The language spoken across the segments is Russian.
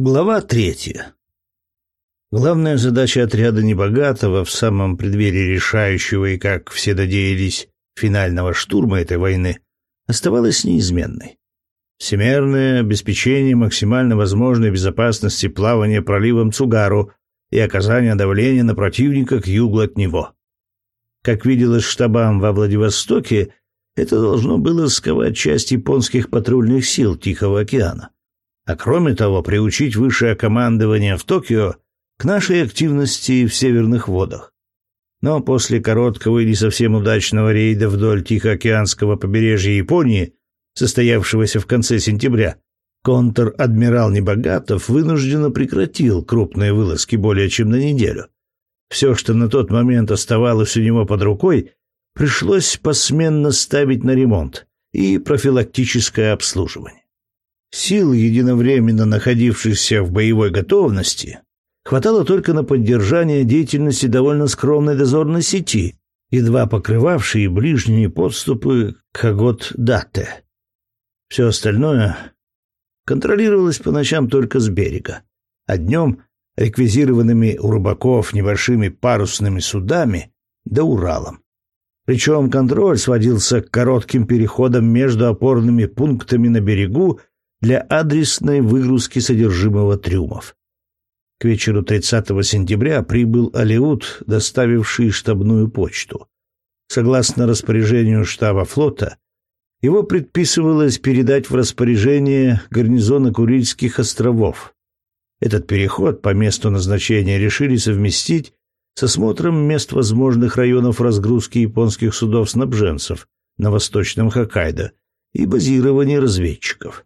Глава третья. Главная задача отряда Небогатого в самом преддверии решающего и, как все надеялись, финального штурма этой войны оставалась неизменной. Всемерное обеспечение максимально возможной безопасности плавания проливом Цугару и оказание давления на противника к югу от него. Как виделось штабам во Владивостоке, это должно было сковать часть японских патрульных сил Тихого океана а кроме того приучить высшее командование в Токио к нашей активности в северных водах. Но после короткого и не совсем удачного рейда вдоль Тихоокеанского побережья Японии, состоявшегося в конце сентября, контр-адмирал Небогатов вынужденно прекратил крупные вылазки более чем на неделю. Все, что на тот момент оставалось у него под рукой, пришлось посменно ставить на ремонт и профилактическое обслуживание. Сил, единовременно находившихся в боевой готовности, хватало только на поддержание деятельности довольно скромной дозорной сети, едва покрывавшей ближние подступы к Агот-Дате. Все остальное контролировалось по ночам только с берега, а днем реквизированными у рыбаков небольшими парусными судами да Уралом. Причем контроль сводился к коротким переходам между опорными пунктами на берегу для адресной выгрузки содержимого трюмов. К вечеру 30 сентября прибыл Алеут, доставивший штабную почту. Согласно распоряжению штаба флота, его предписывалось передать в распоряжение гарнизона Курильских островов. Этот переход по месту назначения решили совместить с осмотром мест возможных районов разгрузки японских судов-снабженцев на восточном Хоккайдо и базирования разведчиков.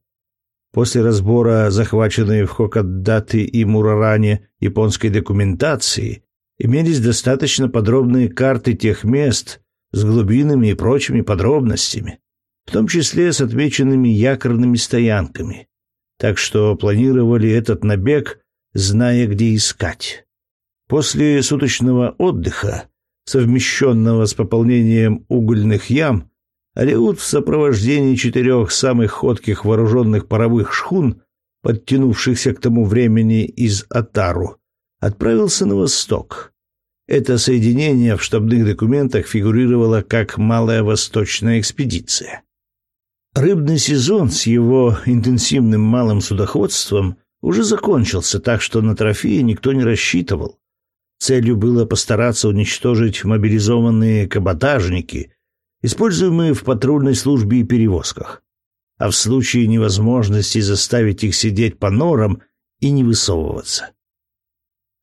После разбора захваченной в Хоккадате и Мураране японской документации имелись достаточно подробные карты тех мест с глубинами и прочими подробностями, в том числе с отмеченными якорными стоянками. Так что планировали этот набег, зная, где искать. После суточного отдыха, совмещенного с пополнением угольных ям, Алиут в сопровождении четырех самых ходких вооруженных паровых шхун, подтянувшихся к тому времени из Атару, отправился на восток. Это соединение в штабных документах фигурировало как «Малая восточная экспедиция». Рыбный сезон с его интенсивным малым судоходством уже закончился, так что на трофеи никто не рассчитывал. Целью было постараться уничтожить мобилизованные каботажники – используемые в патрульной службе и перевозках, а в случае невозможности заставить их сидеть по норам и не высовываться.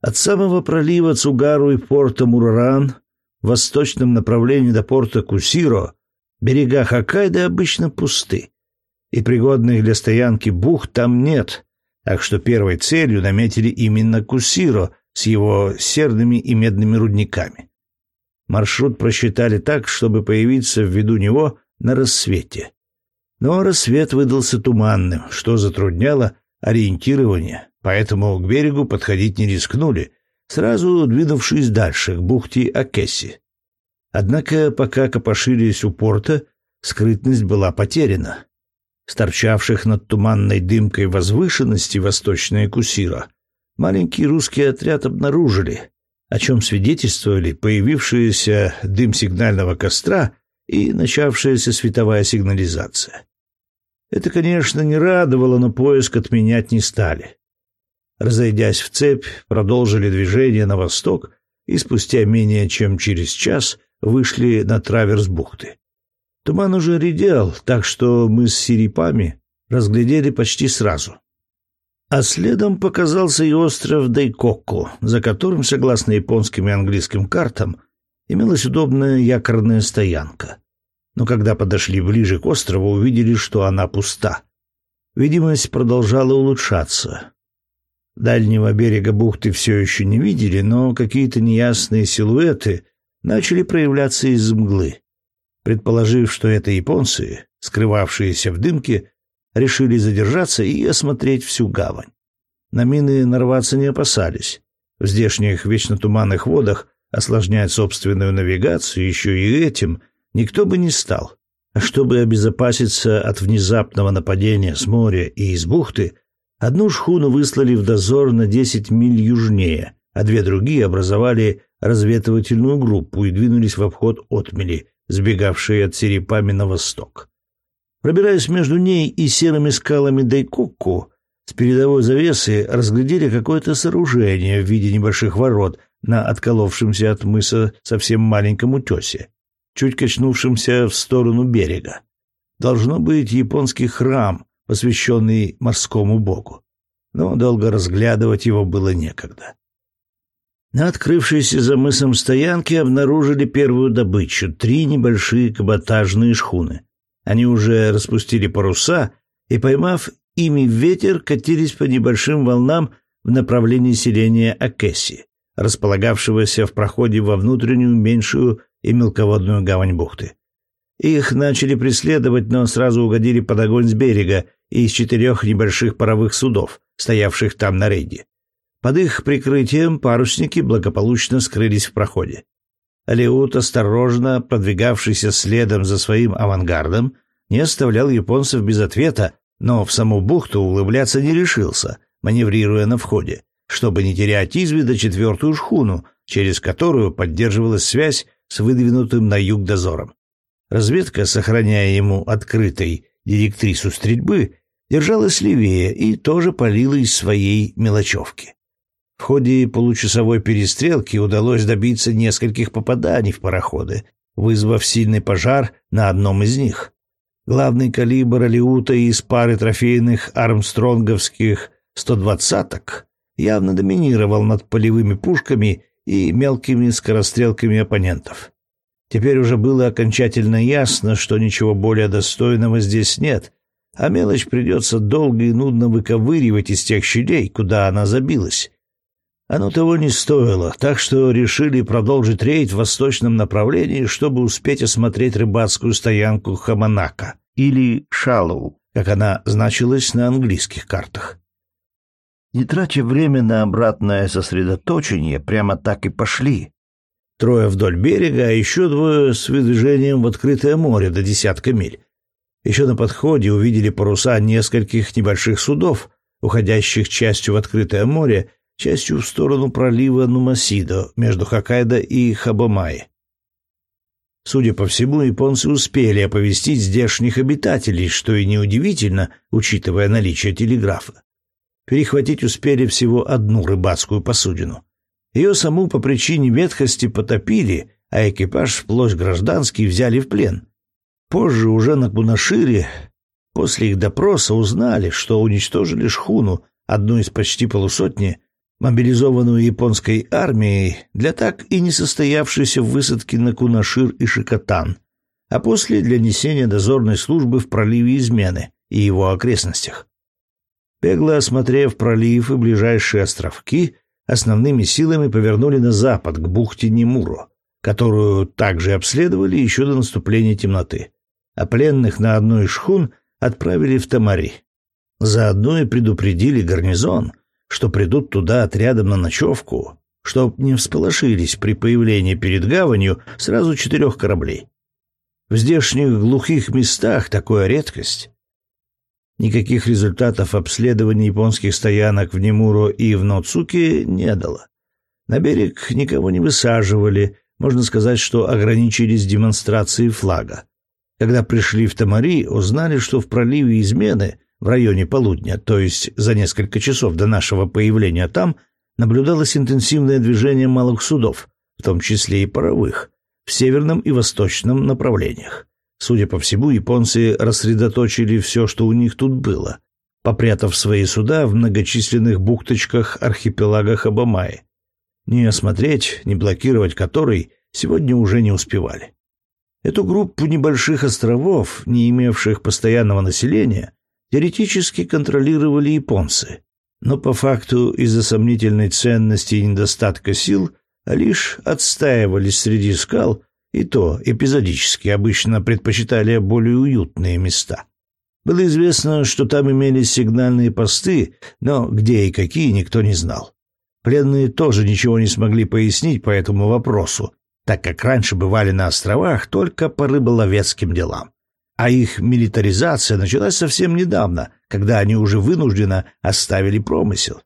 От самого пролива Цугару и порта Мураран в восточном направлении до порта Кусиро берега Хоккайдо обычно пусты, и пригодных для стоянки бухт там нет, так что первой целью наметили именно Кусиро с его серными и медными рудниками. Маршрут просчитали так, чтобы появиться в виду него на рассвете. Но рассвет выдался туманным, что затрудняло ориентирование, поэтому к берегу подходить не рискнули, сразу двинувшись дальше, к бухте Акесси. Однако, пока копошились у порта, скрытность была потеряна. Сторчавших над туманной дымкой возвышенности восточная Кусира маленький русский отряд обнаружили, о чем свидетельствовали появившийся дым сигнального костра и начавшаяся световая сигнализация. Это, конечно, не радовало, но поиск отменять не стали. Разойдясь в цепь, продолжили движение на восток и спустя менее чем через час вышли на траверс бухты. Туман уже редел, так что мы с сирипами разглядели почти сразу. А следом показался и остров Дайкоку, за которым, согласно японским и английским картам, имелась удобная якорная стоянка. Но когда подошли ближе к острову, увидели, что она пуста. Видимость продолжала улучшаться. Дальнего берега бухты все еще не видели, но какие-то неясные силуэты начали проявляться из мглы. Предположив, что это японцы, скрывавшиеся в дымке, решили задержаться и осмотреть всю гавань. На мины нарваться не опасались. В здешних вечно туманных водах осложнять собственную навигацию еще и этим никто бы не стал. А чтобы обезопаситься от внезапного нападения с моря и из бухты, Одну шхуну выслали в дозор на 10 миль южнее, а две другие образовали разведывательную группу и двинулись в обход отмели, сбегавшие от Серепами на восток. Пробираясь между ней и серыми скалами Дайкокку, с передовой завесы разглядели какое-то сооружение в виде небольших ворот на отколовшемся от мыса совсем маленьком утесе, чуть качнувшемся в сторону берега. Должно быть японский храм, посвященный морскому богу. Но долго разглядывать его было некогда. На открывшейся за мысом стоянке обнаружили первую добычу — три небольшие каботажные шхуны. Они уже распустили паруса и, поймав ими ветер, катились по небольшим волнам в направлении селения Акеси, располагавшегося в проходе во внутреннюю меньшую и мелководную гавань бухты. Их начали преследовать, но сразу угодили под огонь с берега и из четырех небольших паровых судов, стоявших там на рейде. Под их прикрытием парусники благополучно скрылись в проходе. Алиут, осторожно продвигавшийся следом за своим авангардом, не оставлял японцев без ответа, но в саму бухту улыбляться не решился, маневрируя на входе, чтобы не терять из вида четвертую шхуну, через которую поддерживалась связь с выдвинутым на юг дозором. Разведка, сохраняя ему открытой директрису стрельбы, держалась левее и тоже палила из своей мелочевки. В ходе получасовой перестрелки удалось добиться нескольких попаданий в пароходы, вызвав сильный пожар на одном из них. Главный калибр Алиута из пары трофейных армстронговских 120-ок явно доминировал над полевыми пушками и мелкими скорострелками оппонентов. Теперь уже было окончательно ясно, что ничего более достойного здесь нет, а мелочь придется долго и нудно выковыривать из тех щелей, куда она забилась. Оно того не стоило, так что решили продолжить рейд в восточном направлении, чтобы успеть осмотреть рыбацкую стоянку Хаманака, или Шалоу, как она значилась на английских картах. Не тратя время на обратное сосредоточение, прямо так и пошли. Трое вдоль берега, а еще двое с выдвижением в открытое море до десятка миль. Еще на подходе увидели паруса нескольких небольших судов, уходящих частью в открытое море частью в сторону пролива Нумасидо между Хоккайдо и Хабомай. Судя по всему, японцы успели оповестить здешних обитателей, что и неудивительно, учитывая наличие телеграфа. Перехватить успели всего одну рыбацкую посудину. Ее саму по причине ветхости потопили, а экипаж вплоть гражданский взяли в плен. Позже, уже на Кунашире, после их допроса узнали, что уничтожили шхуну, одну из почти полусотни, мобилизованную японской армией для так и не состоявшейся высадки на Кунашир и Шикотан, а после для несения дозорной службы в проливе Измены и его окрестностях. Бегло осмотрев пролив и ближайшие островки, основными силами повернули на запад, к бухте Немуру, которую также обследовали еще до наступления темноты, а пленных на одной из шхун отправили в Тамари. Заодно и предупредили гарнизон, что придут туда отрядом на ночевку, чтоб не всполошились при появлении перед гаванью сразу четырех кораблей. В здешних глухих местах такое редкость. Никаких результатов обследования японских стоянок в Немуро и в Ноцуке не дало. На берег никого не высаживали, можно сказать, что ограничились демонстрацией флага. Когда пришли в Тамари, узнали, что в проливе Измены в районе полудня, то есть за несколько часов до нашего появления там, наблюдалось интенсивное движение малых судов, в том числе и паровых, в северном и восточном направлениях. Судя по всему, японцы рассредоточили все, что у них тут было, попрятав свои суда в многочисленных бухточках архипелага Хабамаи. Ни осмотреть, ни блокировать который сегодня уже не успевали. Эту группу небольших островов, не имевших постоянного населения, теоретически контролировали японцы, но по факту из-за сомнительной ценности и недостатка сил лишь отстаивались среди скал, и то эпизодически обычно предпочитали более уютные места. Было известно, что там имелись сигнальные посты, но где и какие никто не знал. Пленные тоже ничего не смогли пояснить по этому вопросу, так как раньше бывали на островах только по рыболовецким делам а их милитаризация началась совсем недавно, когда они уже вынужденно оставили промысел.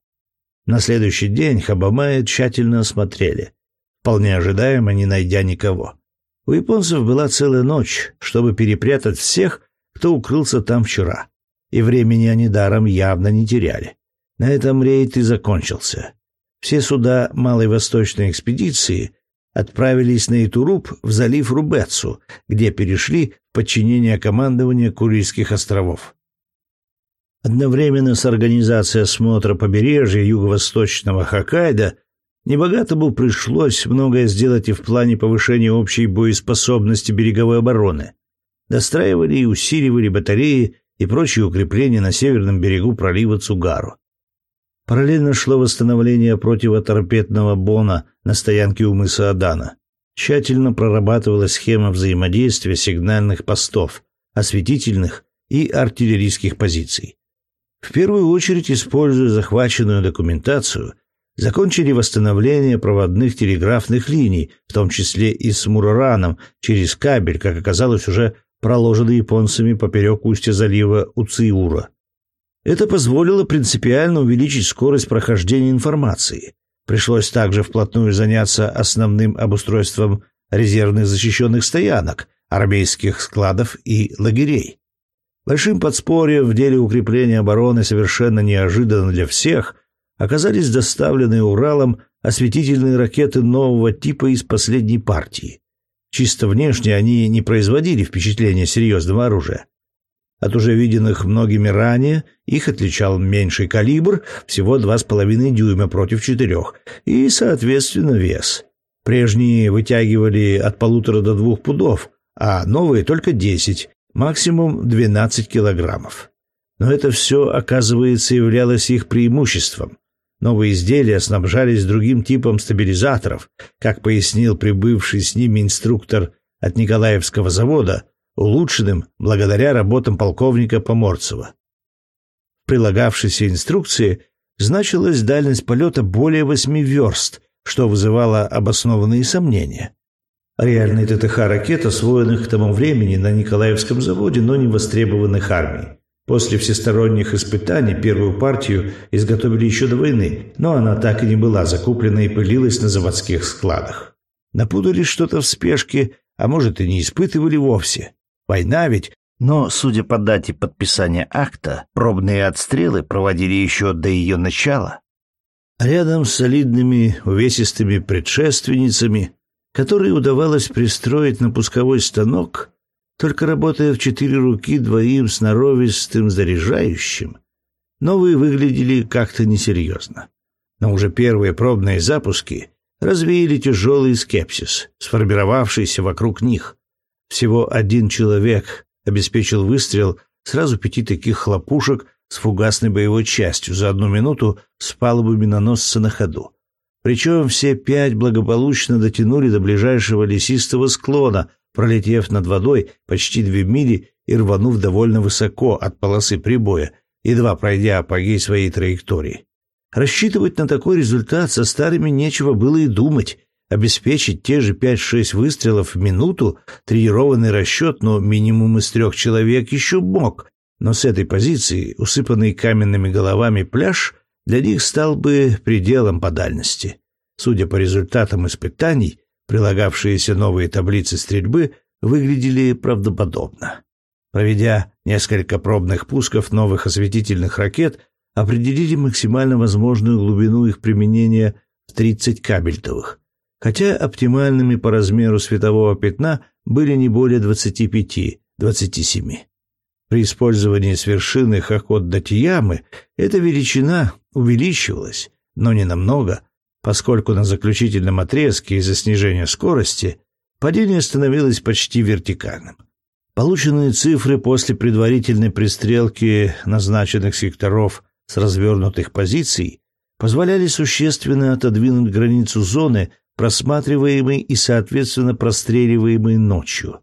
На следующий день Хабамая тщательно осмотрели, вполне ожидаемо не найдя никого. У японцев была целая ночь, чтобы перепрятать всех, кто укрылся там вчера, и времени они даром явно не теряли. На этом рейд и закончился. Все суда Малой Восточной экспедиции отправились на Итуруп в залив Рубецу, где перешли в подчинение командования Курильских островов. Одновременно с организацией осмотра побережья юго-восточного Хоккайдо небогатому пришлось многое сделать и в плане повышения общей боеспособности береговой обороны. Достраивали и усиливали батареи и прочие укрепления на северном берегу пролива Цугару. Параллельно шло восстановление противоторпедного бона на стоянке у мыса Адана. Тщательно прорабатывалась схема взаимодействия сигнальных постов, осветительных и артиллерийских позиций. В первую очередь, используя захваченную документацию, закончили восстановление проводных телеграфных линий, в том числе и с Мурараном, через кабель, как оказалось, уже проложенный японцами поперек устья залива Уциура. Это позволило принципиально увеличить скорость прохождения информации. Пришлось также вплотную заняться основным обустройством резервных защищенных стоянок, армейских складов и лагерей. Большим подспорьем в деле укрепления обороны совершенно неожиданно для всех оказались доставленные Уралом осветительные ракеты нового типа из последней партии. Чисто внешне они не производили впечатления серьезного оружия. От уже виденных многими ранее их отличал меньший калибр, всего 2,5 дюйма против 4, и, соответственно, вес. Прежние вытягивали от полутора до двух пудов, а новые только 10, максимум 12 килограммов. Но это все, оказывается, являлось их преимуществом. Новые изделия снабжались другим типом стабилизаторов, как пояснил прибывший с ними инструктор от Николаевского завода, улучшенным благодаря работам полковника Поморцева. В прилагавшейся инструкции значилась дальность полета более восьми верст, что вызывало обоснованные сомнения. Реальный ТТХ-ракет, освоенных к тому времени на Николаевском заводе, но не востребованных армией. После всесторонних испытаний первую партию изготовили еще до войны, но она так и не была закуплена и пылилась на заводских складах. Напутали что-то в спешке, а может и не испытывали вовсе. Война ведь, но, судя по дате подписания акта, пробные отстрелы проводили еще до ее начала. Рядом с солидными увесистыми предшественницами, которые удавалось пристроить на пусковой станок, только работая в четыре руки двоим сноровистым заряжающим, новые выглядели как-то несерьезно. Но уже первые пробные запуски развеяли тяжелый скепсис, сформировавшийся вокруг них. Всего один человек обеспечил выстрел сразу пяти таких хлопушек с фугасной боевой частью за одну минуту с палубы миноносца на ходу. Причем все пять благополучно дотянули до ближайшего лесистого склона, пролетев над водой почти две мили и рванув довольно высоко от полосы прибоя, едва пройдя апогей своей траектории. Рассчитывать на такой результат со старыми нечего было и думать, обеспечить те же 5-6 выстрелов в минуту, тренированный расчет, но минимум из трех человек еще мог. Но с этой позиции, усыпанный каменными головами пляж, для них стал бы пределом по дальности. Судя по результатам испытаний, прилагавшиеся новые таблицы стрельбы выглядели правдоподобно. Проведя несколько пробных пусков новых осветительных ракет, определили максимально возможную глубину их применения в 30 кабельтовых хотя оптимальными по размеру светового пятна были не более 25-27. При использовании с вершины Хакот-Датиямы эта величина увеличивалась, но не намного, поскольку на заключительном отрезке из-за снижения скорости падение становилось почти вертикальным. Полученные цифры после предварительной пристрелки назначенных секторов с развернутых позиций позволяли существенно отодвинуть границу зоны просматриваемый и, соответственно, простреливаемый ночью.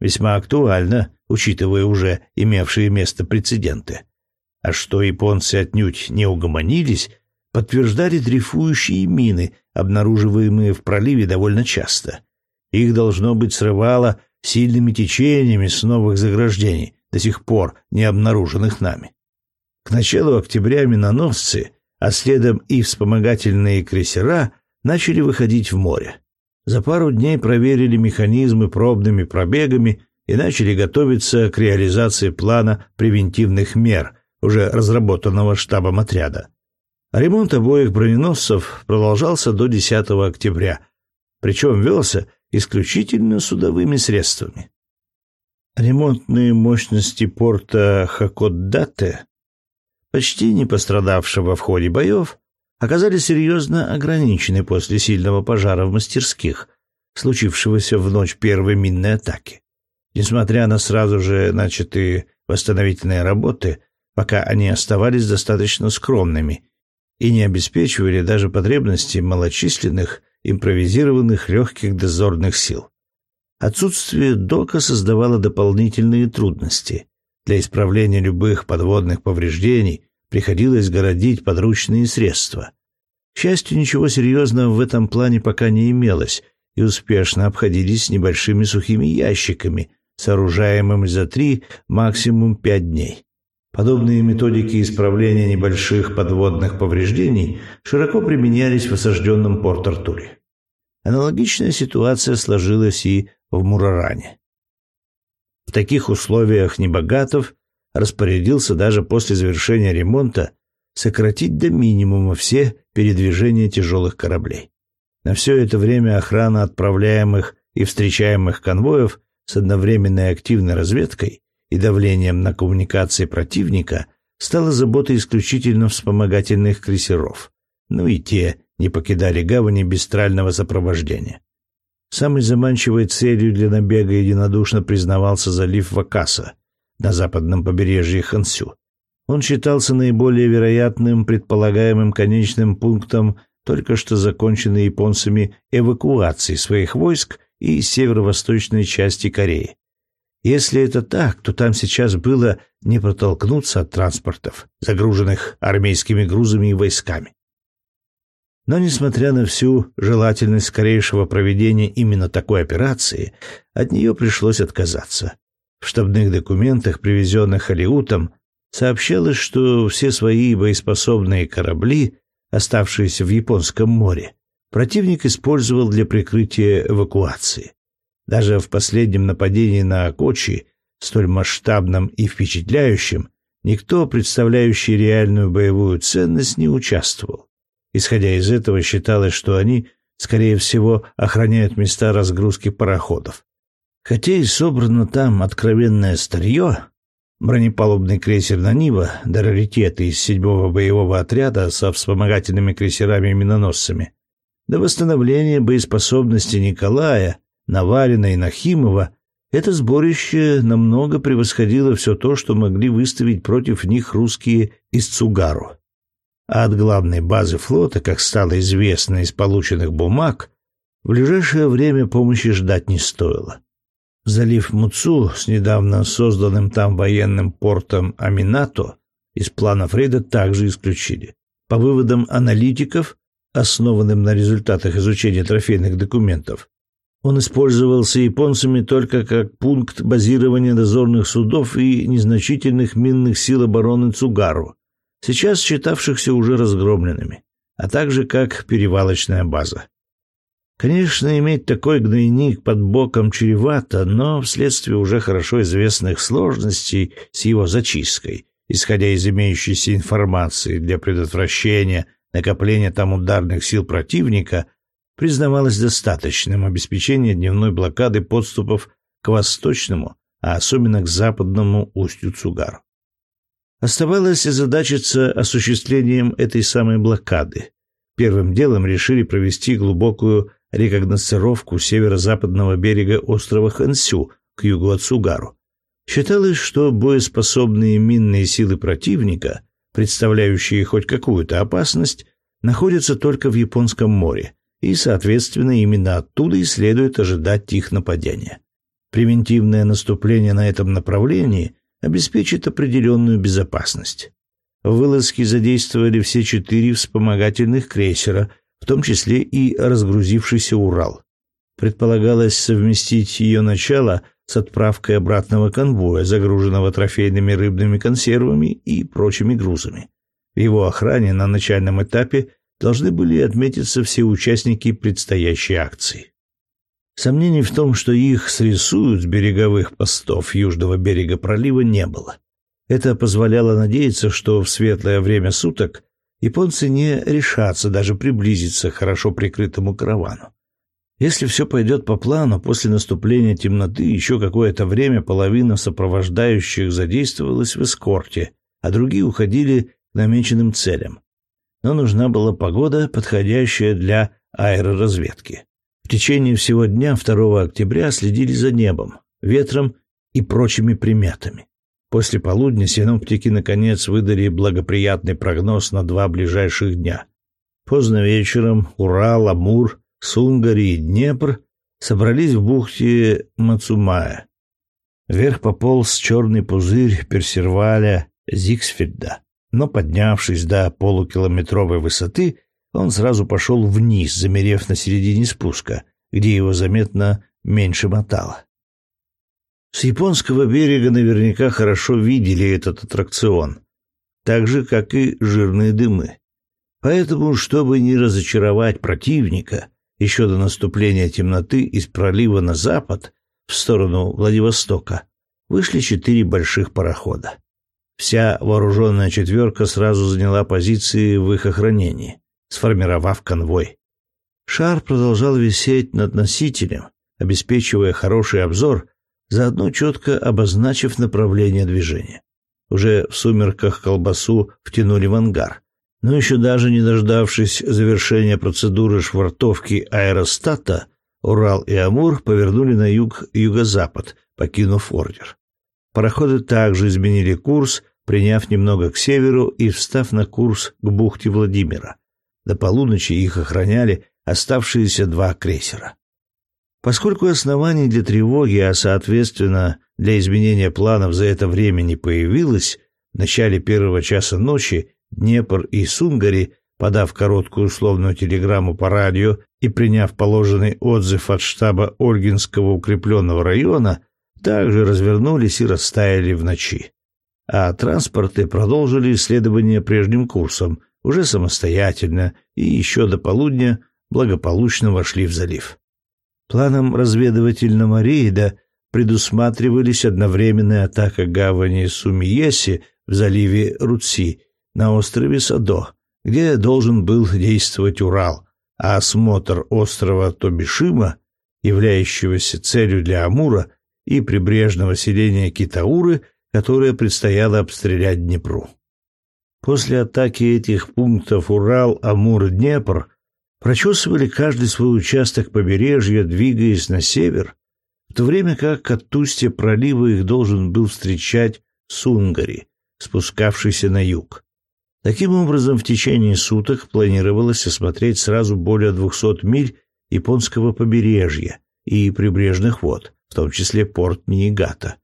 Весьма актуально, учитывая уже имевшие место прецеденты. А что японцы отнюдь не угомонились, подтверждали дрейфующие мины, обнаруживаемые в проливе довольно часто. Их, должно быть, срывало сильными течениями с новых заграждений, до сих пор не обнаруженных нами. К началу октября миноносцы, а следом и вспомогательные крейсера, начали выходить в море. За пару дней проверили механизмы пробными пробегами и начали готовиться к реализации плана превентивных мер, уже разработанного штабом отряда. Ремонт обоих броненосцев продолжался до 10 октября, причем велся исключительно судовыми средствами. Ремонтные мощности порта Хакоддате, почти не пострадавшего в ходе боев, оказались серьезно ограничены после сильного пожара в мастерских, случившегося в ночь первой минной атаки. Несмотря на сразу же начатые восстановительные работы, пока они оставались достаточно скромными и не обеспечивали даже потребности малочисленных импровизированных легких дозорных сил. Отсутствие дока создавало дополнительные трудности. Для исправления любых подводных повреждений приходилось городить подручные средства. К счастью, ничего серьезного в этом плане пока не имелось, и успешно обходились небольшими сухими ящиками, сооружаемыми за три, максимум пять дней. Подобные методики исправления небольших подводных повреждений широко применялись в осажденном Порт-Артуре. Аналогичная ситуация сложилась и в Мураране. В таких условиях Небогатов распорядился даже после завершения ремонта сократить до минимума все передвижения тяжелых кораблей. На все это время охрана отправляемых и встречаемых конвоев с одновременной активной разведкой и давлением на коммуникации противника стало заботой исключительно вспомогательных крейсеров, ну и те не покидали гавани без стрального сопровождения. Самой заманчивой целью для набега единодушно признавался залив Вакаса на западном побережье Хансю. Он считался наиболее вероятным предполагаемым конечным пунктом только что законченной японцами эвакуации своих войск из северо-восточной части Кореи. Если это так, то там сейчас было не протолкнуться от транспортов, загруженных армейскими грузами и войсками. Но, несмотря на всю желательность скорейшего проведения именно такой операции, от нее пришлось отказаться. В штабных документах, привезенных Алиутом, сообщалось, что все свои боеспособные корабли, оставшиеся в Японском море, противник использовал для прикрытия эвакуации. Даже в последнем нападении на Акочи, столь масштабном и впечатляющем, никто, представляющий реальную боевую ценность, не участвовал. Исходя из этого, считалось, что они, скорее всего, охраняют места разгрузки пароходов. Хотя и собрано там откровенное старье, бронепалубный крейсер «Нанива», да раритеты из седьмого боевого отряда со вспомогательными крейсерами и миноносцами, до восстановления боеспособности Николая, Наварина и Нахимова это сборище намного превосходило все то, что могли выставить против них русские из Цугару. А от главной базы флота, как стало известно из полученных бумаг, в ближайшее время помощи ждать не стоило. Залив Муцу с недавно созданным там военным портом Аминато из планов рейда также исключили. По выводам аналитиков, основанным на результатах изучения трофейных документов, он использовался японцами только как пункт базирования дозорных судов и незначительных минных сил обороны Цугару, сейчас считавшихся уже разгромленными, а также как перевалочная база. Конечно, иметь такой гнойник под боком чревато, но вследствие уже хорошо известных сложностей с его зачисткой, исходя из имеющейся информации для предотвращения накопления там ударных сил противника, признавалось достаточным обеспечение дневной блокады подступов к восточному, а особенно к западному устью Цугару. Оставалось озадачиться осуществлением этой самой блокады. Первым делом решили провести глубокую рекогносцировку северо-западного берега острова Хансю к югу от Сугару. Считалось, что боеспособные минные силы противника, представляющие хоть какую-то опасность, находятся только в Японском море, и, соответственно, именно оттуда и следует ожидать их нападения. Превентивное наступление на этом направлении обеспечит определенную безопасность. В вылазке задействовали все четыре вспомогательных крейсера, в том числе и разгрузившийся Урал. Предполагалось совместить ее начало с отправкой обратного конвоя, загруженного трофейными рыбными консервами и прочими грузами. В его охране на начальном этапе должны были отметиться все участники предстоящей акции. Сомнений в том, что их срисуют с береговых постов южного берега пролива, не было. Это позволяло надеяться, что в светлое время суток японцы не решатся даже приблизиться к хорошо прикрытому каравану. Если все пойдет по плану, после наступления темноты еще какое-то время половина сопровождающих задействовалась в эскорте, а другие уходили к намеченным целям. Но нужна была погода, подходящая для аэроразведки. В течение всего дня 2 октября следили за небом, ветром и прочими приметами. После полудня синоптики наконец выдали благоприятный прогноз на два ближайших дня. Поздно вечером Урал, Амур, Сунгари и Днепр собрались в бухте Мацумая. Вверх пополз черный пузырь Персерваля Зигсфельда, но, поднявшись до полукилометровой высоты, он сразу пошел вниз, замерев на середине спуска, где его заметно меньше мотало. С японского берега наверняка хорошо видели этот аттракцион, так же, как и жирные дымы. Поэтому, чтобы не разочаровать противника, еще до наступления темноты из пролива на запад, в сторону Владивостока, вышли четыре больших парохода. Вся вооруженная четверка сразу заняла позиции в их охранении, сформировав конвой. Шар продолжал висеть над носителем, обеспечивая хороший обзор заодно четко обозначив направление движения. Уже в сумерках колбасу втянули в ангар, но еще даже не дождавшись завершения процедуры швартовки аэростата, Урал и Амур повернули на юг-юго-запад, покинув ордер. Пароходы также изменили курс, приняв немного к северу и встав на курс к бухте Владимира. До полуночи их охраняли оставшиеся два крейсера. Поскольку оснований для тревоги, а соответственно для изменения планов за это время не появилось, в начале первого часа ночи Днепр и Сунгари, подав короткую условную телеграмму по радио и приняв положенный отзыв от штаба Ольгинского укрепленного района, также развернулись и растаяли в ночи. А транспорты продолжили исследование прежним курсом, уже самостоятельно, и еще до полудня благополучно вошли в залив. Планом разведывательного рейда предусматривались одновременная атака гавани Сумиеси в заливе Руци на острове Садо, где должен был действовать Урал, а осмотр острова Тобишима, являющегося целью для Амура, и прибрежного селения Китауры, которое предстояло обстрелять Днепру. После атаки этих пунктов Урал, Амур Днепр прочесывали каждый свой участок побережья, двигаясь на север, в то время как от устья пролива их должен был встречать Сунгари, спускавшийся на юг. Таким образом, в течение суток планировалось осмотреть сразу более 200 миль японского побережья и прибрежных вод, в том числе порт Ниигата.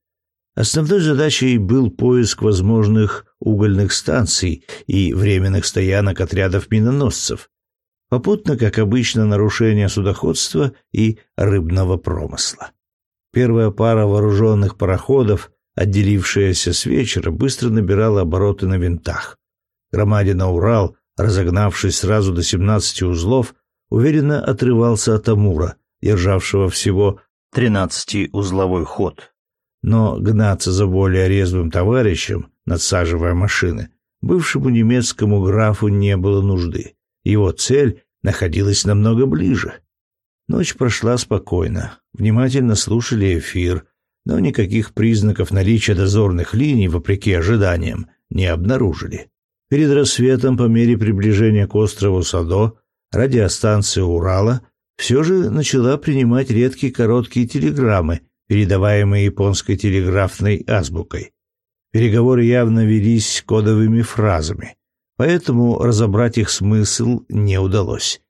Основной задачей был поиск возможных угольных станций и временных стоянок отрядов миноносцев, Попутно, как обычно, нарушение судоходства и рыбного промысла. Первая пара вооруженных пароходов, отделившаяся с вечера, быстро набирала обороты на винтах. Громадина Урал, разогнавшись сразу до 17 узлов, уверенно отрывался от Амура, державшего всего 13-узловой ход. Но гнаться за более резвым товарищем, надсаживая машины, бывшему немецкому графу не было нужды. Его цель находилась намного ближе. Ночь прошла спокойно. Внимательно слушали эфир, но никаких признаков наличия дозорных линий, вопреки ожиданиям, не обнаружили. Перед рассветом, по мере приближения к острову Садо, радиостанция Урала все же начала принимать редкие короткие телеграммы, передаваемые японской телеграфной азбукой. Переговоры явно велись кодовыми фразами поэтому разобрать их смысл не удалось.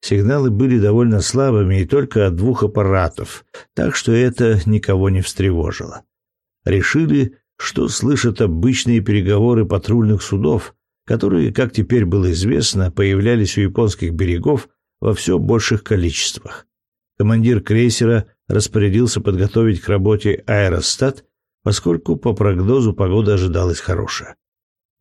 Сигналы были довольно слабыми и только от двух аппаратов, так что это никого не встревожило. Решили, что слышат обычные переговоры патрульных судов, которые, как теперь было известно, появлялись у японских берегов во все больших количествах. Командир крейсера распорядился подготовить к работе аэростат, поскольку по прогнозу погода ожидалась хорошая.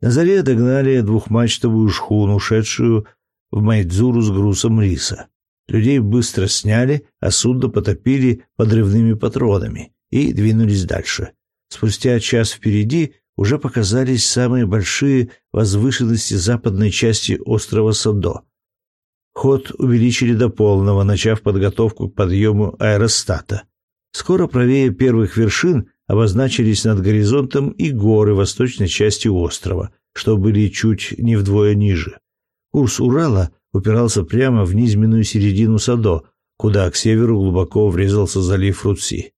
На заре догнали двухмачтовую шхуну, ушедшую в Майдзуру с грузом риса. Людей быстро сняли, а судно потопили подрывными патронами и двинулись дальше. Спустя час впереди уже показались самые большие возвышенности западной части острова Садо. Ход увеличили до полного, начав подготовку к подъему аэростата. Скоро правее первых вершин обозначились над горизонтом и горы восточной части острова, что были чуть не вдвое ниже. Курс Урала упирался прямо в низменную середину Садо, куда к северу глубоко врезался залив Руци.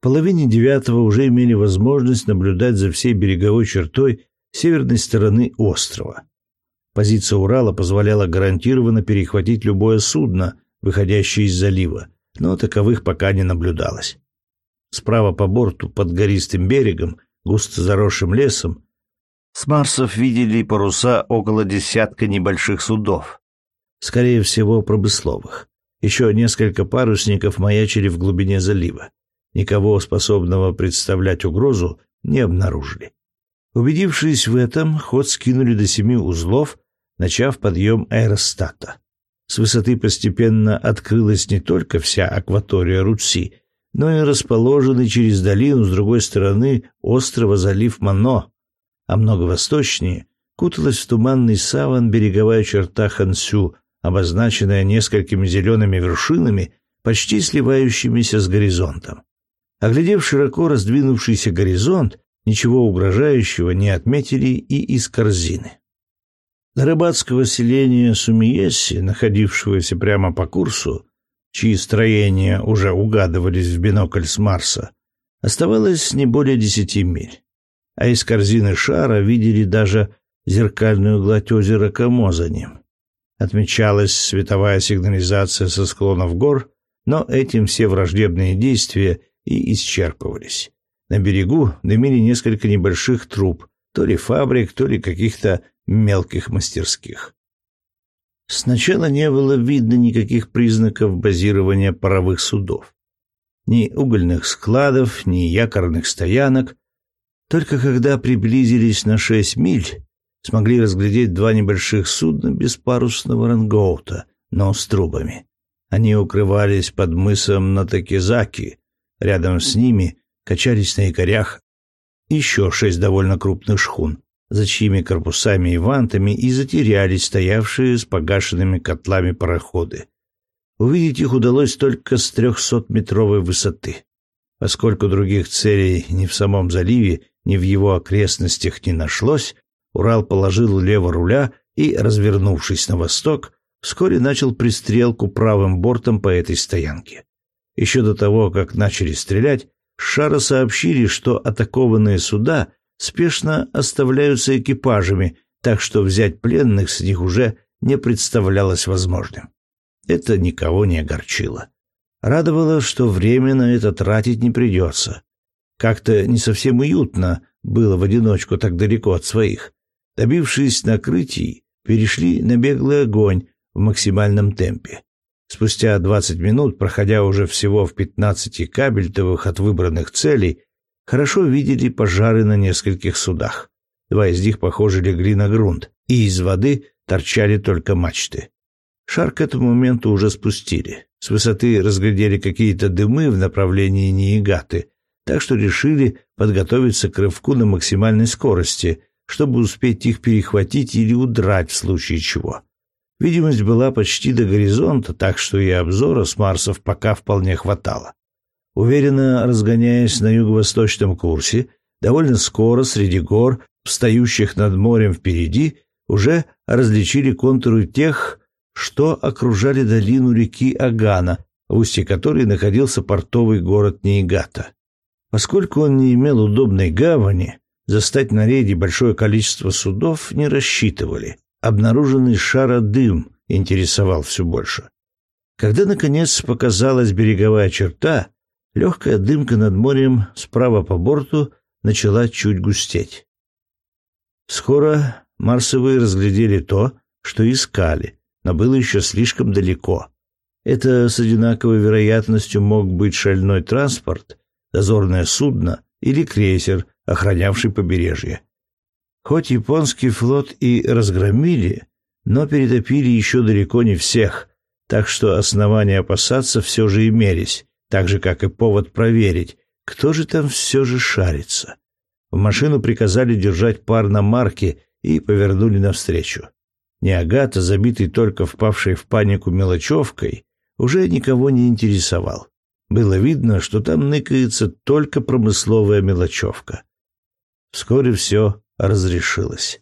В половине девятого уже имели возможность наблюдать за всей береговой чертой северной стороны острова. Позиция Урала позволяла гарантированно перехватить любое судно, выходящее из залива, но таковых пока не наблюдалось. Справа по борту, под гористым берегом, густо заросшим лесом, с Марсов видели паруса около десятка небольших судов, скорее всего, промысловых. Еще несколько парусников маячили в глубине залива. Никого, способного представлять угрозу, не обнаружили. Убедившись в этом, ход скинули до семи узлов, начав подъем аэростата. С высоты постепенно открылась не только вся акватория Руци, но и расположенный через долину с другой стороны острова залив Мано, а много восточнее куталась в туманный саван береговая черта Хансю, обозначенная несколькими зелеными вершинами, почти сливающимися с горизонтом. Оглядев широко раздвинувшийся горизонт, ничего угрожающего не отметили и из корзины. До рыбацкого селения Сумиеси, находившегося прямо по курсу, чьи строения уже угадывались в бинокль с Марса, оставалось не более десяти миль. А из корзины шара видели даже зеркальную гладь озера Камо за ним. Отмечалась световая сигнализация со склонов гор, но этим все враждебные действия и исчерпывались. На берегу дымили несколько небольших труб, то ли фабрик, то ли каких-то мелких мастерских. Сначала не было видно никаких признаков базирования паровых судов. Ни угольных складов, ни якорных стоянок. Только когда приблизились на шесть миль, смогли разглядеть два небольших судна без парусного рангоута, но с трубами. Они укрывались под мысом Натакизаки. Рядом с ними качались на якорях еще шесть довольно крупных шхун, за чьими корпусами и вантами и затерялись стоявшие с погашенными котлами пароходы. Увидеть их удалось только с трехсотметровой высоты. Поскольку других целей ни в самом заливе, ни в его окрестностях не нашлось, Урал положил лево руля и, развернувшись на восток, вскоре начал пристрелку правым бортом по этой стоянке. Еще до того, как начали стрелять, Шара сообщили, что атакованные суда спешно оставляются экипажами, так что взять пленных с них уже не представлялось возможным. Это никого не огорчило. Радовало, что время на это тратить не придется. Как-то не совсем уютно было в одиночку так далеко от своих. Добившись накрытий, перешли на беглый огонь в максимальном темпе. Спустя 20 минут, проходя уже всего в 15 кабельтовых от выбранных целей, хорошо видели пожары на нескольких судах. Два из них, похоже, легли на грунт, и из воды торчали только мачты. Шар к этому моменту уже спустили. С высоты разглядели какие-то дымы в направлении Ниигаты, так что решили подготовиться к рывку на максимальной скорости, чтобы успеть их перехватить или удрать в случае чего. Видимость была почти до горизонта, так что и обзора с Марсов пока вполне хватало. Уверенно разгоняясь на юго-восточном курсе, довольно скоро среди гор, встающих над морем впереди, уже различили контуры тех, что окружали долину реки Агана, в устье которой находился портовый город Ниигата. Поскольку он не имел удобной гавани, Застать на рейде большое количество судов не рассчитывали. Обнаруженный шара дым интересовал все больше. Когда, наконец, показалась береговая черта, легкая дымка над морем справа по борту начала чуть густеть. Скоро марсовые разглядели то, что искали, но было еще слишком далеко. Это с одинаковой вероятностью мог быть шальной транспорт, дозорное судно или крейсер, охранявший побережье. Хоть японский флот и разгромили, но перетопили еще далеко не всех, так что основания опасаться все же имелись, так же, как и повод проверить, кто же там все же шарится. В машину приказали держать пар на марке и повернули навстречу. Неагата, забитый только впавшей в панику мелочевкой, уже никого не интересовал. Было видно, что там ныкается только промысловая мелочевка. Вскоре все разрешилось.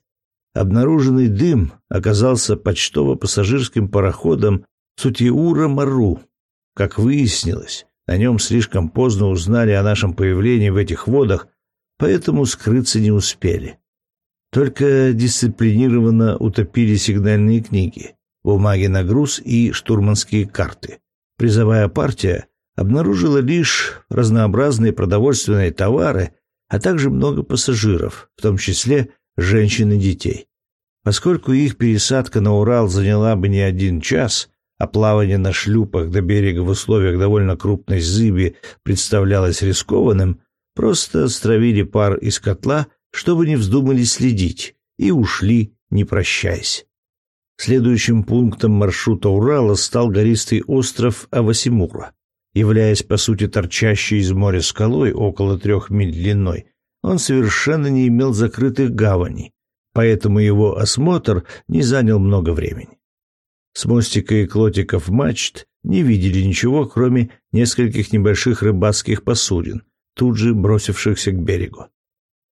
Обнаруженный дым оказался почтово-пассажирским пароходом Сутиура-Мару. Как выяснилось, на нем слишком поздно узнали о нашем появлении в этих водах, поэтому скрыться не успели. Только дисциплинированно утопили сигнальные книги, бумаги на груз и штурманские карты. Призовая партия обнаружила лишь разнообразные продовольственные товары, а также много пассажиров, в том числе женщин и детей. Поскольку их пересадка на Урал заняла бы не один час, а плавание на шлюпах до берега в условиях довольно крупной зыби представлялось рискованным, просто стравили пар из котла, чтобы не вздумали следить, и ушли, не прощаясь. Следующим пунктом маршрута Урала стал гористый остров Авасимура. Являясь, по сути, торчащей из моря скалой около трех миль длиной, он совершенно не имел закрытых гаваней, поэтому его осмотр не занял много времени. С мостика и клотиков мачт не видели ничего, кроме нескольких небольших рыбацких посудин, тут же бросившихся к берегу.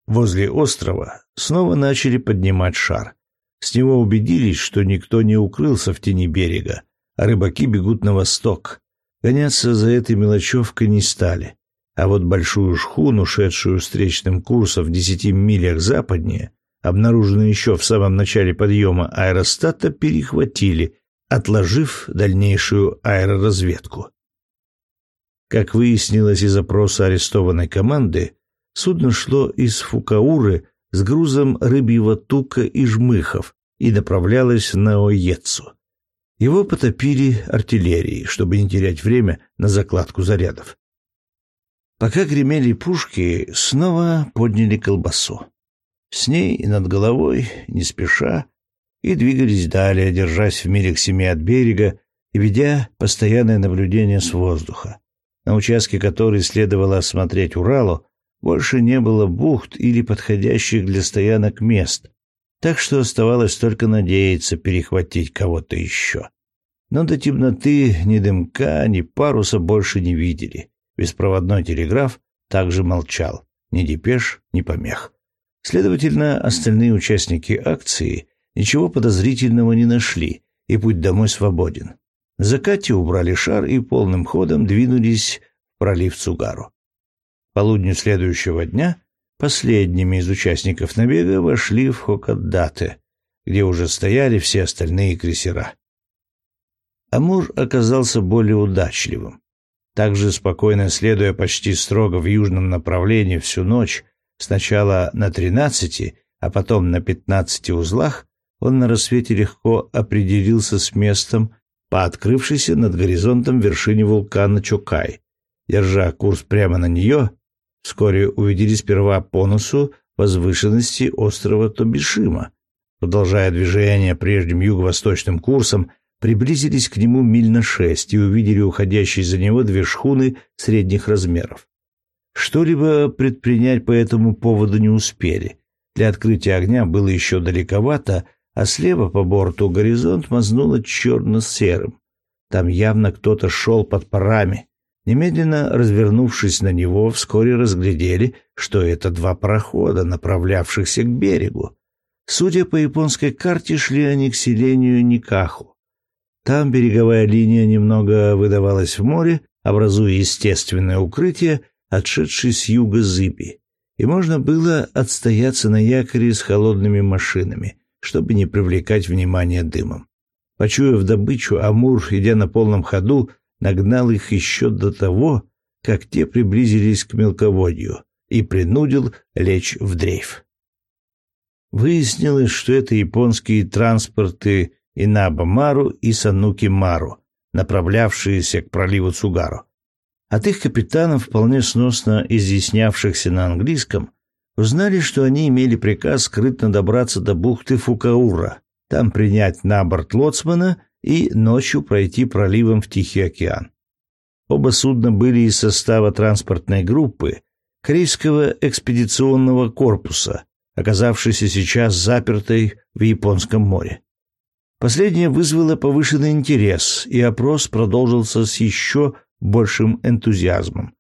Возле острова снова начали поднимать шар. С него убедились, что никто не укрылся в тени берега, а рыбаки бегут на восток. Гоняться за этой мелочевкой не стали. А вот большую шхуну, шедшую встречным курсом в десяти милях западнее, обнаруженную еще в самом начале подъема аэростата, перехватили, отложив дальнейшую аэроразведку. Как выяснилось из опроса арестованной команды, судно шло из Фукауры с грузом рыбьего тука и жмыхов и направлялось на Оецу. Его потопили артиллерией, чтобы не терять время на закладку зарядов. Пока гремели пушки, снова подняли колбасу. С ней и над головой, не спеша, и двигались далее, держась в милях семи от берега и ведя постоянное наблюдение с воздуха. На участке, который следовало осмотреть Уралу, больше не было бухт или подходящих для стоянок мест, так что оставалось только надеяться перехватить кого-то еще. Но до темноты ни дымка, ни паруса больше не видели. Беспроводной телеграф также молчал. Ни депеш, ни помех. Следовательно, остальные участники акции ничего подозрительного не нашли, и путь домой свободен. В закате убрали шар и полным ходом двинулись в пролив Цугару. полудню следующего дня последними из участников набега вошли в Хокаддате, где уже стояли все остальные крейсера. Амур оказался более удачливым. Также спокойно следуя почти строго в южном направлении всю ночь, сначала на тринадцати, а потом на пятнадцати узлах, он на рассвете легко определился с местом по открывшейся над горизонтом вершине вулкана Чокай. Держа курс прямо на нее, вскоре увидели сперва по носу возвышенности острова Тобишима. Продолжая движение прежним юго-восточным курсом, приблизились к нему миль на шесть и увидели уходящие за него две шхуны средних размеров. Что-либо предпринять по этому поводу не успели. Для открытия огня было еще далековато, а слева по борту горизонт мазнуло черно-серым. Там явно кто-то шел под парами. Немедленно развернувшись на него, вскоре разглядели, что это два парохода, направлявшихся к берегу. Судя по японской карте, шли они к селению Никаху. Там береговая линия немного выдавалась в море, образуя естественное укрытие, отшедшее с юга зыби, и можно было отстояться на якоре с холодными машинами, чтобы не привлекать внимание дымом. Почуяв добычу, Амур, идя на полном ходу, нагнал их еще до того, как те приблизились к мелководью, и принудил лечь в дрейф. Выяснилось, что это японские транспорты Инаба-Мару и Сануки-Мару, направлявшиеся к проливу Цугару. От их капитанов, вполне сносно изъяснявшихся на английском, узнали, что они имели приказ скрытно добраться до бухты Фукаура, там принять на борт лоцмана и ночью пройти проливом в Тихий океан. Оба судна были из состава транспортной группы Корейского экспедиционного корпуса, оказавшейся сейчас запертой в Японском море. Последнее вызвало повышенный интерес, и опрос продолжился с еще большим энтузиазмом.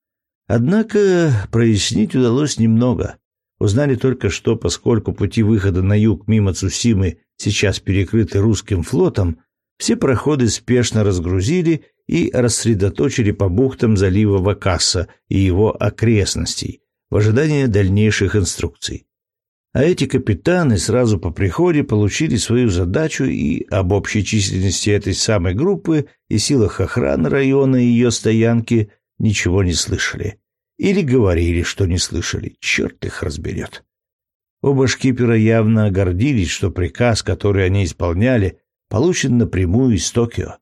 Однако прояснить удалось немного. Узнали только, что поскольку пути выхода на юг мимо Цусимы сейчас перекрыты русским флотом, все проходы спешно разгрузили и рассредоточили по бухтам залива Вакаса и его окрестностей в ожидании дальнейших инструкций. А эти капитаны сразу по приходе получили свою задачу и об общей численности этой самой группы и силах охраны района и ее стоянки ничего не слышали. Или говорили, что не слышали. Черт их разберет. Оба шкипера явно гордились, что приказ, который они исполняли, получен напрямую из Токио.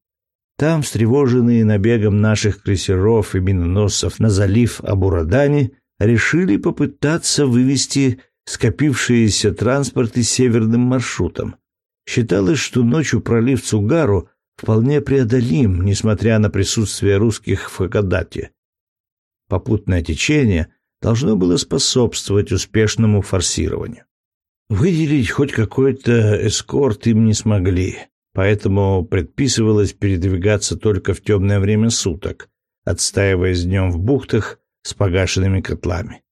Там, встревоженные набегом наших крейсеров и миноносцев на залив Абурадани, решили попытаться вывести скопившиеся транспорты северным маршрутом. Считалось, что ночью пролив Цугару вполне преодолим, несмотря на присутствие русских в Хакодате. Попутное течение должно было способствовать успешному форсированию. Выделить хоть какой-то эскорт им не смогли, поэтому предписывалось передвигаться только в темное время суток, отстаиваясь днем в бухтах с погашенными котлами.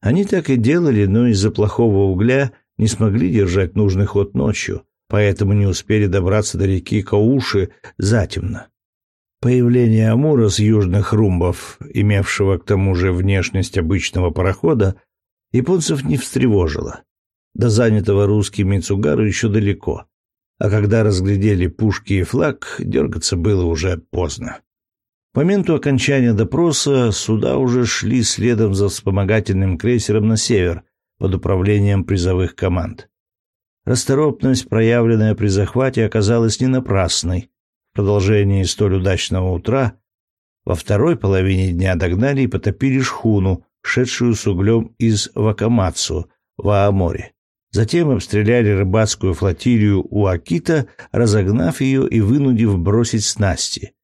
Они так и делали, но из-за плохого угля не смогли держать нужный ход ночью, поэтому не успели добраться до реки Кауши затемно. Появление Амура с южных румбов, имевшего к тому же внешность обычного парохода, японцев не встревожило. До занятого русскими Цугару еще далеко, а когда разглядели пушки и флаг, дергаться было уже поздно. К моменту окончания допроса суда уже шли следом за вспомогательным крейсером на север под управлением призовых команд. Расторопность, проявленная при захвате, оказалась не напрасной. Продолжении столь удачного утра во второй половине дня догнали и потопили шхуну, шедшую с углем из Вакамацу в Ааморе. Затем обстреляли рыбацкую флотилию у Акита, разогнав ее и вынудив бросить снасти.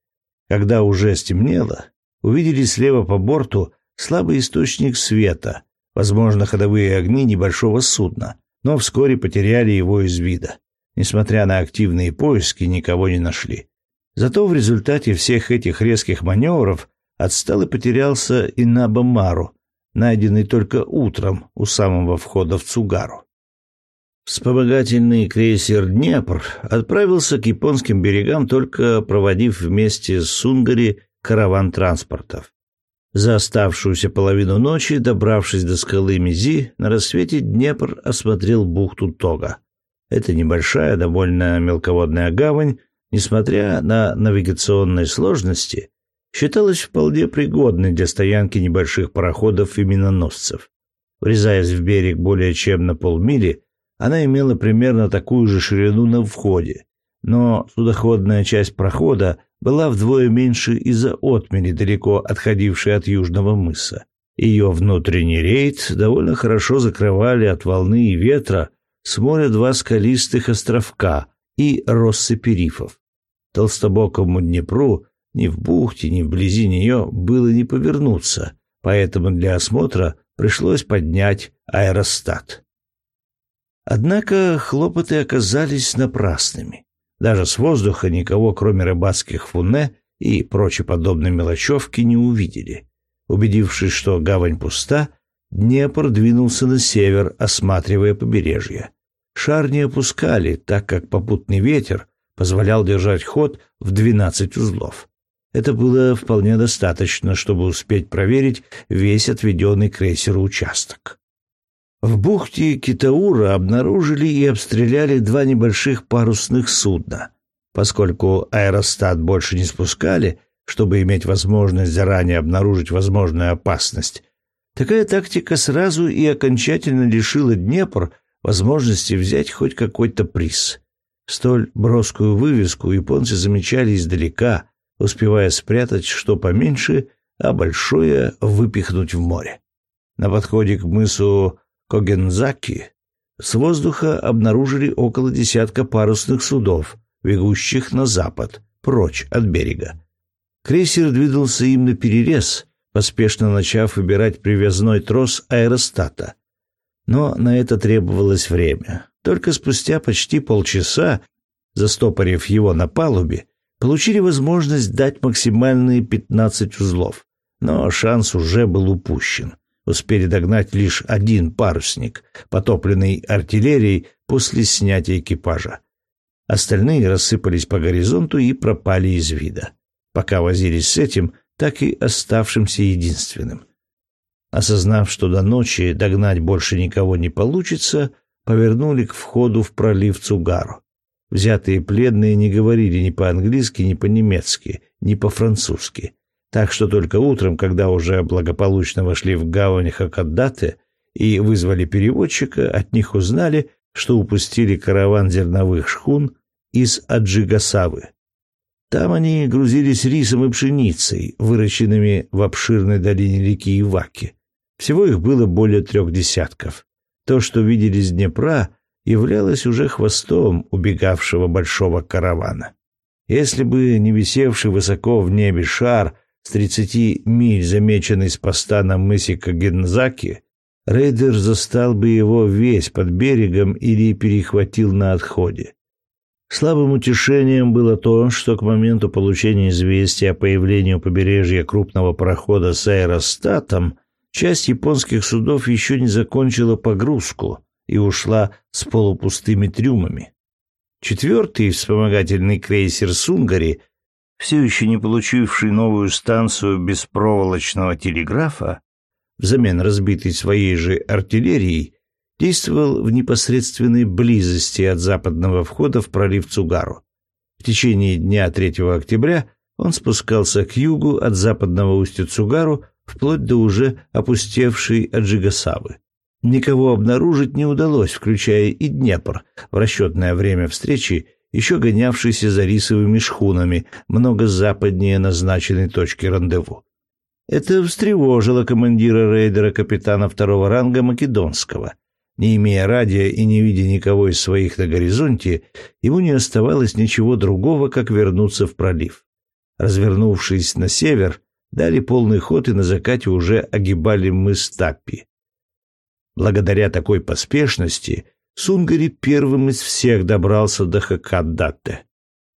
Когда уже стемнело, увидели слева по борту слабый источник света, возможно, ходовые огни небольшого судна, но вскоре потеряли его из вида. Несмотря на активные поиски, никого не нашли. Зато в результате всех этих резких маневров отстал и потерялся и Набамару, найденный только утром у самого входа в Цугару. Вспомогательный крейсер «Днепр» отправился к японским берегам, только проводив вместе с Сунгари караван транспортов. За оставшуюся половину ночи, добравшись до скалы Мизи, на рассвете Днепр осмотрел бухту Тога. Это небольшая, довольно мелководная гавань, несмотря на навигационные сложности, считалась вполне пригодной для стоянки небольших пароходов и миноносцев. Врезаясь в берег более чем на полмили, она имела примерно такую же ширину на входе, но судоходная часть прохода была вдвое меньше из-за отмели, далеко отходившей от южного мыса. Ее внутренний рейд довольно хорошо закрывали от волны и ветра с моря два скалистых островка и россыпи рифов. Толстобокому Днепру ни в бухте, ни вблизи нее было не повернуться, поэтому для осмотра пришлось поднять аэростат. Однако хлопоты оказались напрасными. Даже с воздуха никого, кроме рыбацких фуне и прочей подобной мелочевки, не увидели. Убедившись, что гавань пуста, Днепр двинулся на север, осматривая побережье. Шар не опускали, так как попутный ветер позволял держать ход в 12 узлов. Это было вполне достаточно, чтобы успеть проверить весь отведенный крейсеру участок. В бухте Китаура обнаружили и обстреляли два небольших парусных судна. Поскольку аэростат больше не спускали, чтобы иметь возможность заранее обнаружить возможную опасность, такая тактика сразу и окончательно лишила Днепр возможности взять хоть какой-то приз. Столь броскую вывеску японцы замечали издалека, успевая спрятать что поменьше, а большое выпихнуть в море. На подходе к мысу Когензаки с воздуха обнаружили около десятка парусных судов, бегущих на запад, прочь от берега. Крейсер двинулся им на перерез, поспешно начав выбирать привязной трос аэростата. Но на это требовалось время. Только спустя почти полчаса, застопорив его на палубе, получили возможность дать максимальные 15 узлов. Но шанс уже был упущен. Успели догнать лишь один парусник, потопленный артиллерией после снятия экипажа. Остальные рассыпались по горизонту и пропали из вида. Пока возились с этим, так и оставшимся единственным. Осознав, что до ночи догнать больше никого не получится, повернули к входу в пролив Цугару. Взятые пленные не говорили ни по-английски, ни по-немецки, ни по-французски. Так что только утром, когда уже благополучно вошли в гавань Хакаддаты и вызвали переводчика, от них узнали, что упустили караван зерновых шхун из Аджигасавы. Там они грузились рисом и пшеницей, выращенными в обширной долине реки Иваки. Всего их было более трех десятков. То, что видели с Днепра, являлось уже хвостом убегавшего большого каравана. Если бы не висевший высоко в небе шар с тридцати миль, замеченный с поста на мысе Кагензаки, рейдер застал бы его весь под берегом или перехватил на отходе. Слабым утешением было то, что к моменту получения известия о появлении у побережья крупного парохода с аэростатом часть японских судов еще не закончила погрузку и ушла с полупустыми трюмами. Четвертый вспомогательный крейсер «Сунгари», все еще не получивший новую станцию беспроволочного телеграфа, взамен разбитой своей же артиллерией, действовал в непосредственной близости от западного входа в пролив Цугару. В течение дня 3 октября он спускался к югу от западного устья Цугару вплоть до уже опустевшей Аджигасавы. Никого обнаружить не удалось, включая и Днепр, в расчетное время встречи, еще гонявшийся за рисовыми шхунами, много западнее назначенной точки рандеву. Это встревожило командира рейдера капитана второго ранга Македонского, не имея радио и не видя никого из своих на горизонте, ему не оставалось ничего другого, как вернуться в пролив. Развернувшись на север, дали полный ход и на закате уже огибали мыс Таппи. Благодаря такой поспешности Сунгари первым из всех добрался до Хакаддатте.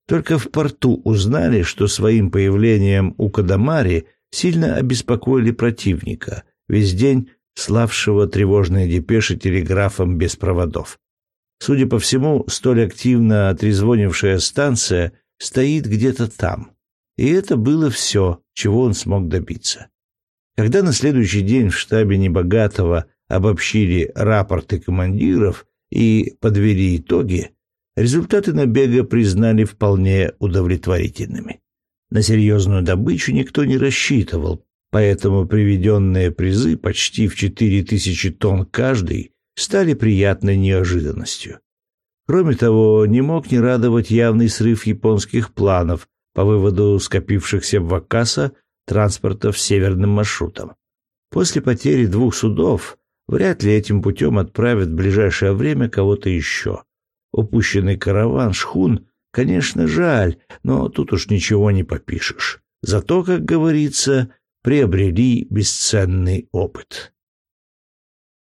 Только в порту узнали, что своим появлением у Кадамари сильно обеспокоили противника, весь день славшего тревожные депеши телеграфом без проводов. Судя по всему, столь активно отрезвонившая станция стоит где-то там. И это было все, чего он смог добиться. Когда на следующий день в штабе Небогатого обобщили рапорты командиров и подвели итоги, результаты набега признали вполне удовлетворительными. На серьезную добычу никто не рассчитывал, поэтому приведенные призы почти в 4000 тонн каждый стали приятной неожиданностью. Кроме того, не мог не радовать явный срыв японских планов по выводу скопившихся в Вакаса транспортов северным маршрутом. После потери двух судов вряд ли этим путем отправят в ближайшее время кого-то еще. Упущенный караван шхун, конечно, жаль, но тут уж ничего не попишешь. Зато, как говорится, приобрели бесценный опыт.